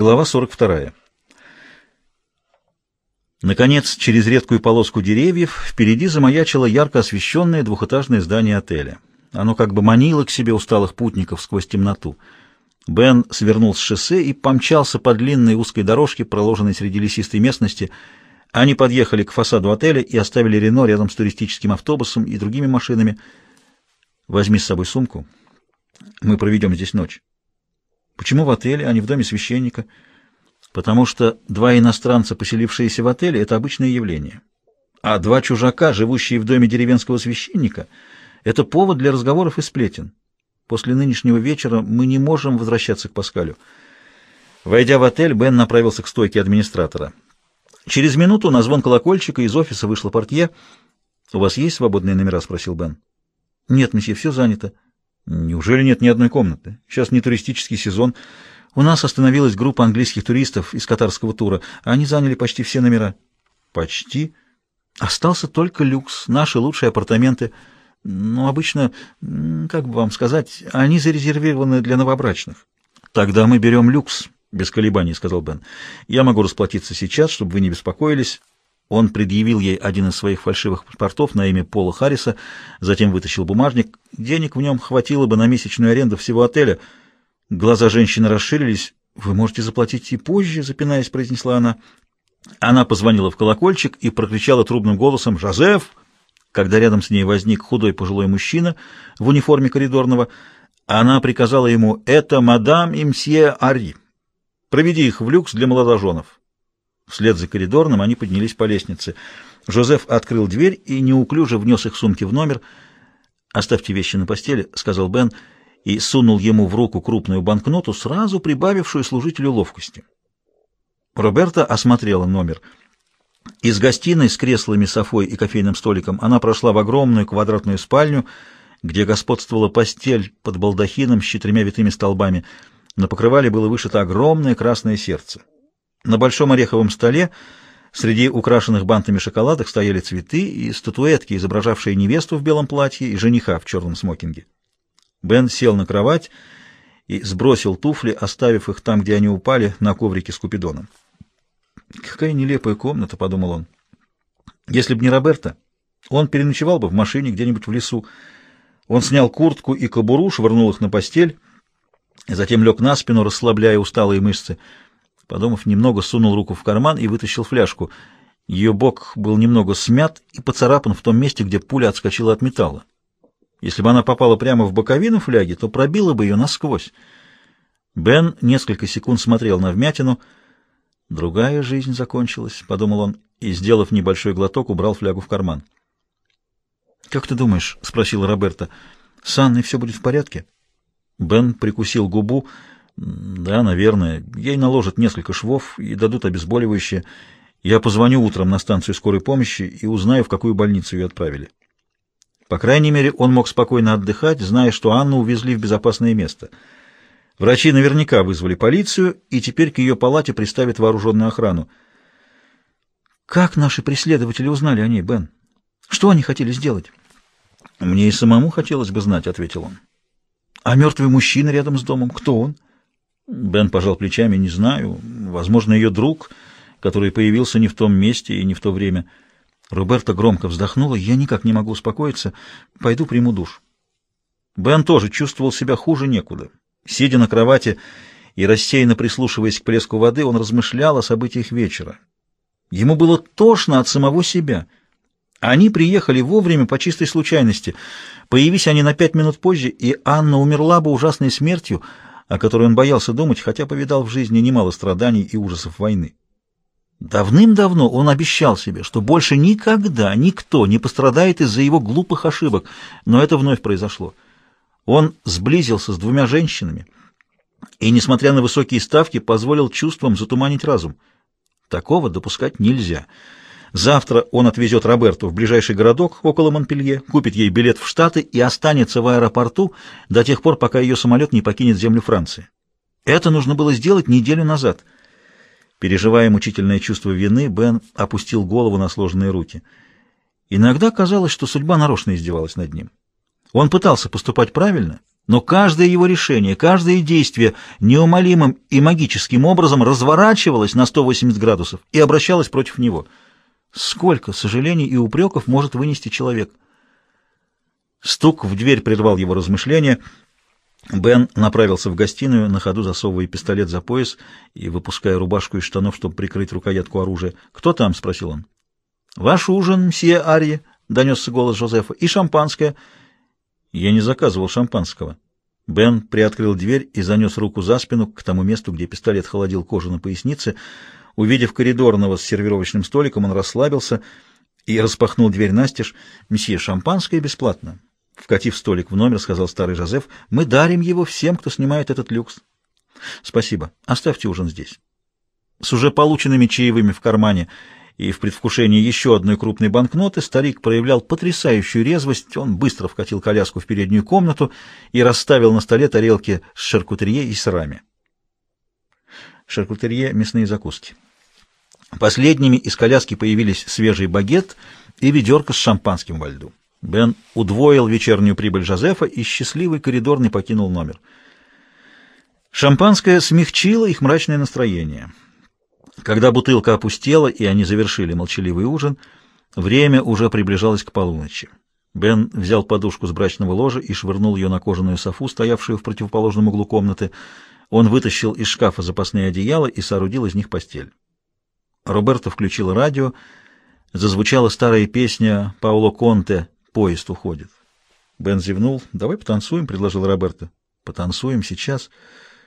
Глава 42. Наконец, через редкую полоску деревьев впереди замаячило ярко освещенное двухэтажное здание отеля. Оно как бы манило к себе усталых путников сквозь темноту. Бен свернул с шоссе и помчался по длинной узкой дорожке, проложенной среди лесистой местности. Они подъехали к фасаду отеля и оставили Рено рядом с туристическим автобусом и другими машинами. «Возьми с собой сумку. Мы проведем здесь ночь». Почему в отеле, а не в доме священника? Потому что два иностранца, поселившиеся в отеле, это обычное явление. А два чужака, живущие в доме деревенского священника, это повод для разговоров и сплетен. После нынешнего вечера мы не можем возвращаться к Паскалю. Войдя в отель, Бен направился к стойке администратора. Через минуту на звон колокольчика из офиса вышла портье. «У вас есть свободные номера?» — спросил Бен. «Нет, месье, все занято». Неужели нет ни одной комнаты? Сейчас не туристический сезон. У нас остановилась группа английских туристов из катарского тура. Они заняли почти все номера. Почти? Остался только люкс, наши лучшие апартаменты. Ну, обычно, как бы вам сказать, они зарезервированы для новобрачных. Тогда мы берем люкс, без колебаний, сказал Бен. Я могу расплатиться сейчас, чтобы вы не беспокоились. Он предъявил ей один из своих фальшивых паспортов на имя Пола Харриса, затем вытащил бумажник. Денег в нем хватило бы на месячную аренду всего отеля. Глаза женщины расширились. «Вы можете заплатить и позже», — запинаясь, произнесла она. Она позвонила в колокольчик и прокричала трубным голосом «Жозеф!», когда рядом с ней возник худой пожилой мужчина в униформе коридорного. Она приказала ему «Это мадам и мсье Ари. Проведи их в люкс для молодоженов». Вслед за коридорным они поднялись по лестнице. Жозеф открыл дверь и неуклюже внес их сумки в номер. «Оставьте вещи на постели», — сказал Бен, и сунул ему в руку крупную банкноту, сразу прибавившую служителю ловкости. Роберта осмотрела номер. Из гостиной с креслами, софой и кофейным столиком она прошла в огромную квадратную спальню, где господствовала постель под балдахином с четырьмя витыми столбами. На покрывале было вышито огромное красное сердце. На большом ореховом столе среди украшенных бантами шоколадок стояли цветы и статуэтки, изображавшие невесту в белом платье и жениха в черном смокинге. Бен сел на кровать и сбросил туфли, оставив их там, где они упали, на коврике с купидоном. «Какая нелепая комната», — подумал он. «Если бы не Роберта, он переночевал бы в машине где-нибудь в лесу. Он снял куртку и кобуру, швырнул их на постель, затем лег на спину, расслабляя усталые мышцы — Подумав немного, сунул руку в карман и вытащил фляжку. Ее бок был немного смят и поцарапан в том месте, где пуля отскочила от металла. Если бы она попала прямо в боковину фляги, то пробила бы ее насквозь. Бен несколько секунд смотрел на вмятину. «Другая жизнь закончилась», — подумал он, и, сделав небольшой глоток, убрал флягу в карман. «Как ты думаешь?» — спросила Роберта. «С Анной все будет в порядке?» Бен прикусил губу, — да, наверное. Ей наложат несколько швов и дадут обезболивающее. Я позвоню утром на станцию скорой помощи и узнаю, в какую больницу ее отправили. По крайней мере, он мог спокойно отдыхать, зная, что Анну увезли в безопасное место. Врачи наверняка вызвали полицию, и теперь к ее палате приставят вооруженную охрану. Как наши преследователи узнали о ней, Бен? Что они хотели сделать? Мне и самому хотелось бы знать, — ответил он. А мертвый мужчина рядом с домом, кто он? — Бен пожал плечами, не знаю. Возможно, ее друг, который появился не в том месте и не в то время. Роберта громко вздохнула. Я никак не могу успокоиться. Пойду приму душ. Бен тоже чувствовал себя хуже некуда. Сидя на кровати и рассеянно прислушиваясь к плеску воды, он размышлял о событиях вечера. Ему было тошно от самого себя. Они приехали вовремя по чистой случайности. Появись они на пять минут позже, и Анна умерла бы ужасной смертью — о которой он боялся думать, хотя повидал в жизни немало страданий и ужасов войны. Давным-давно он обещал себе, что больше никогда никто не пострадает из-за его глупых ошибок, но это вновь произошло. Он сблизился с двумя женщинами и, несмотря на высокие ставки, позволил чувствам затуманить разум. Такого допускать нельзя. Завтра он отвезет Роберту в ближайший городок около Монпелье, купит ей билет в Штаты и останется в аэропорту до тех пор, пока ее самолет не покинет землю Франции. Это нужно было сделать неделю назад. Переживая мучительное чувство вины, Бен опустил голову на сложенные руки. Иногда казалось, что судьба нарочно издевалась над ним. Он пытался поступать правильно Но каждое его решение, каждое действие неумолимым и магическим образом разворачивалось на 180 градусов и обращалось против него. Сколько сожалений и упреков может вынести человек? Стук в дверь прервал его размышления. Бен направился в гостиную, на ходу засовывая пистолет за пояс и выпуская рубашку из штанов, чтобы прикрыть рукоятку оружия. «Кто там?» — спросил он. «Ваш ужин, мсье Арье», — донесся голос Жозефа, — «и шампанское». Я не заказывал шампанского. Бен приоткрыл дверь и занес руку за спину к тому месту, где пистолет холодил кожу на пояснице. Увидев коридорного с сервировочным столиком, он расслабился и распахнул дверь настежь. «Месье, шампанское бесплатно». Вкатив столик в номер, сказал старый Жозеф, «Мы дарим его всем, кто снимает этот люкс». «Спасибо. Оставьте ужин здесь». С уже полученными чаевыми в кармане и в предвкушении еще одной крупной банкноты старик проявлял потрясающую резвость. Он быстро вкатил коляску в переднюю комнату и расставил на столе тарелки с шаркутерье и сырами. Шаркутерье — мясные закуски. Последними из коляски появились свежий багет и ведерко с шампанским во льду. Бен удвоил вечернюю прибыль Жозефа и счастливый коридорный покинул номер. Шампанское смягчило их мрачное настроение — когда бутылка опустела, и они завершили молчаливый ужин, время уже приближалось к полуночи. Бен взял подушку с брачного ложа и швырнул ее на кожаную софу, стоявшую в противоположном углу комнаты. Он вытащил из шкафа запасные одеяла и соорудил из них постель. Роберто включил радио. Зазвучала старая песня Пауло Конте «Поезд уходит». Бен зевнул. «Давай потанцуем», — предложил Роберто. «Потанцуем сейчас?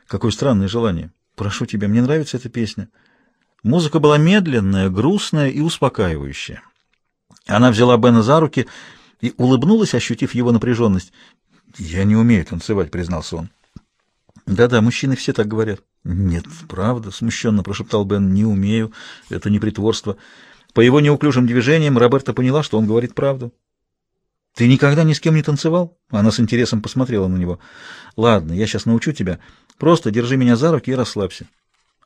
Какое странное желание. Прошу тебя, мне нравится эта песня». Музыка была медленная, грустная и успокаивающая. Она взяла Бена за руки и улыбнулась, ощутив его напряженность. «Я не умею танцевать», — признался он. «Да-да, мужчины все так говорят». «Нет, правда», — смущенно прошептал Бен, — «не умею. Это не притворство». По его неуклюжим движениям Роберта поняла, что он говорит правду. «Ты никогда ни с кем не танцевал?» Она с интересом посмотрела на него. «Ладно, я сейчас научу тебя. Просто держи меня за руки и расслабься».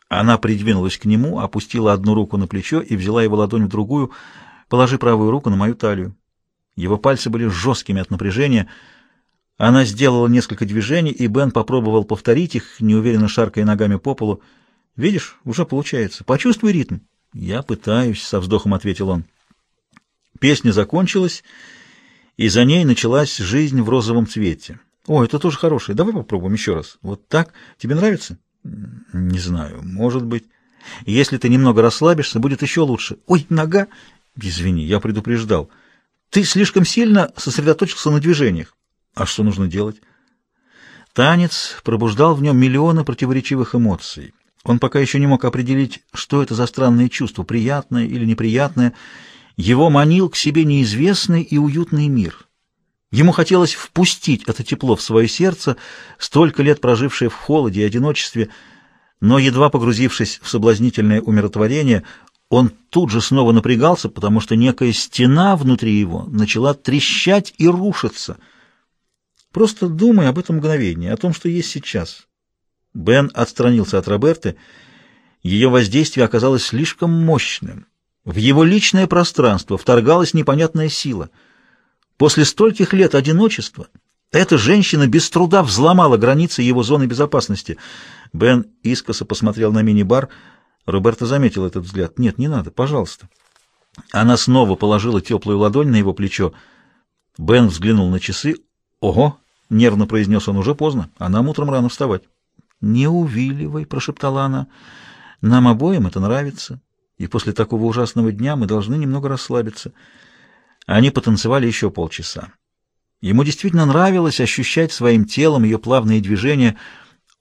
Она придвинулась к нему, опустила одну руку на плечо и взяла его ладонь в другую. «Положи правую руку на мою талию». Его пальцы были жесткими от напряжения. Она сделала несколько движений, и Бен попробовал повторить их, неуверенно шаркая ногами по полу. «Видишь, уже получается. Почувствуй ритм». «Я пытаюсь», — со вздохом ответил он. Песня закончилась, и за ней началась жизнь в розовом цвете. «О, это тоже хорошее. Давай попробуем еще раз. Вот так. Тебе нравится?» Не знаю, может быть. Если ты немного расслабишься, будет еще лучше. Ой, нога! Извини, я предупреждал. Ты слишком сильно сосредоточился на движениях. А что нужно делать? Танец пробуждал в нем миллионы противоречивых эмоций. Он пока еще не мог определить, что это за странное чувство, приятное или неприятное. Его манил к себе неизвестный и уютный мир. Ему хотелось впустить это тепло в свое сердце, столько лет прожившее в холоде и одиночестве, но, едва погрузившись в соблазнительное умиротворение, он тут же снова напрягался, потому что некая стена внутри его начала трещать и рушиться. Просто думай об этом мгновении, о том, что есть сейчас. Бен отстранился от Роберты. Ее воздействие оказалось слишком мощным. В его личное пространство вторгалась непонятная сила — После стольких лет одиночества эта женщина без труда взломала границы его зоны безопасности. Бен искоса посмотрел на мини-бар. Роберто заметил этот взгляд. «Нет, не надо, пожалуйста». Она снова положила теплую ладонь на его плечо. Бен взглянул на часы. «Ого!» — нервно произнес он. «Уже поздно, а нам утром рано вставать». «Не увиливай», — прошептала она. «Нам обоим это нравится, и после такого ужасного дня мы должны немного расслабиться». Они потанцевали еще полчаса. Ему действительно нравилось ощущать своим телом ее плавные движения.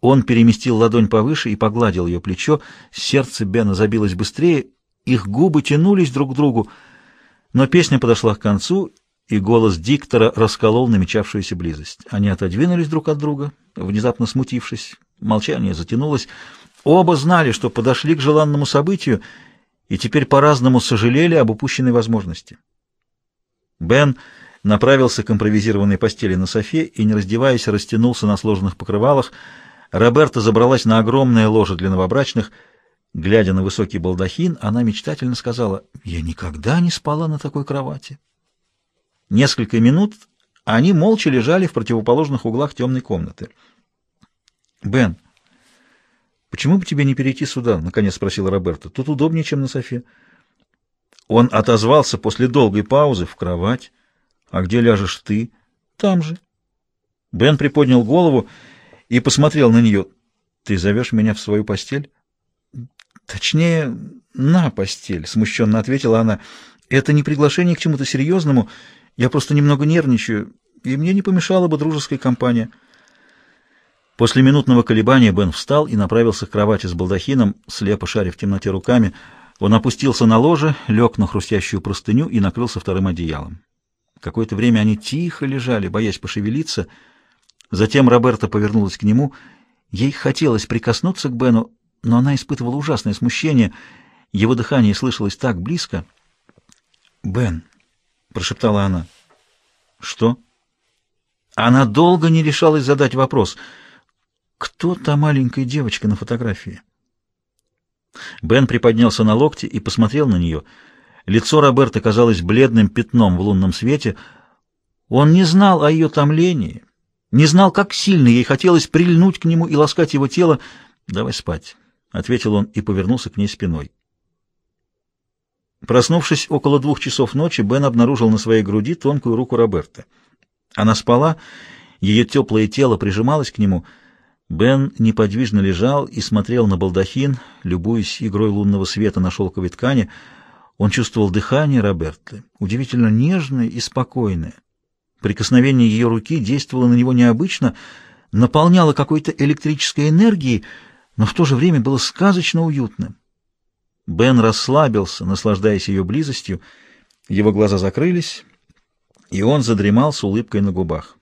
Он переместил ладонь повыше и погладил ее плечо. Сердце Бена забилось быстрее, их губы тянулись друг к другу. Но песня подошла к концу, и голос диктора расколол намечавшуюся близость. Они отодвинулись друг от друга, внезапно смутившись. Молчание затянулось. Оба знали, что подошли к желанному событию, и теперь по-разному сожалели об упущенной возможности. Бен направился к импровизированной постели на софе и, не раздеваясь, растянулся на сложенных покрывалах. Роберта забралась на огромное ложе для новобрачных. Глядя на высокий балдахин, она мечтательно сказала, «Я никогда не спала на такой кровати». Несколько минут Они молча лежали в противоположных углах темной комнаты. «Бен, почему бы тебе не перейти сюда?» — наконец спросила Роберта. «Тут удобнее, чем на софе». Он отозвался после долгой паузы в кровать. «А где ляжешь ты?» «Там же». Бен приподнял голову и посмотрел на нее. «Ты зовешь меня в свою постель?» «Точнее, на постель», — смущенно ответила она. «Это не приглашение к чему-то серьезному. Я просто немного нервничаю, и мне не помешала бы дружеская компания». После минутного колебания Бен встал и направился к кровати с балдахином, слепо шаря в темноте руками. Он опустился на ложе, лег на хрустящую простыню и накрылся вторым одеялом. Какое-то время они тихо лежали, боясь пошевелиться. Затем Роберта повернулась к нему. Ей хотелось прикоснуться к Бену, но она испытывала ужасное смущение. Его дыхание слышалось так близко. «Бен», — прошептала она. «Что?» Она долго не решалась задать вопрос. «Кто та маленькая девочка на фотографии?» Бен приподнялся на локте и посмотрел на нее. Лицо Роберта казалось бледным пятном в лунном свете. Он не знал о ее томлении, не знал, как сильно ей хотелось прильнуть к нему и ласкать его тело. «Давай спать», — ответил он и повернулся к ней спиной. Проснувшись около двух часов ночи, Бен обнаружил на своей груди тонкую руку Роберта. Она спала, ее теплое тело прижималось к нему. Бен неподвижно лежал и смотрел на балдахин, любуясь игрой лунного света на шелковой ткани. Он чувствовал дыхание Роберты, удивительно нежное и спокойное. Прикосновение ее руки действовало на него необычно, наполняло какой-то электрической энергией, но в то же время было сказочно уютным. Бен расслабился, наслаждаясь ее близостью, его глаза закрылись, и он задремал с улыбкой на губах.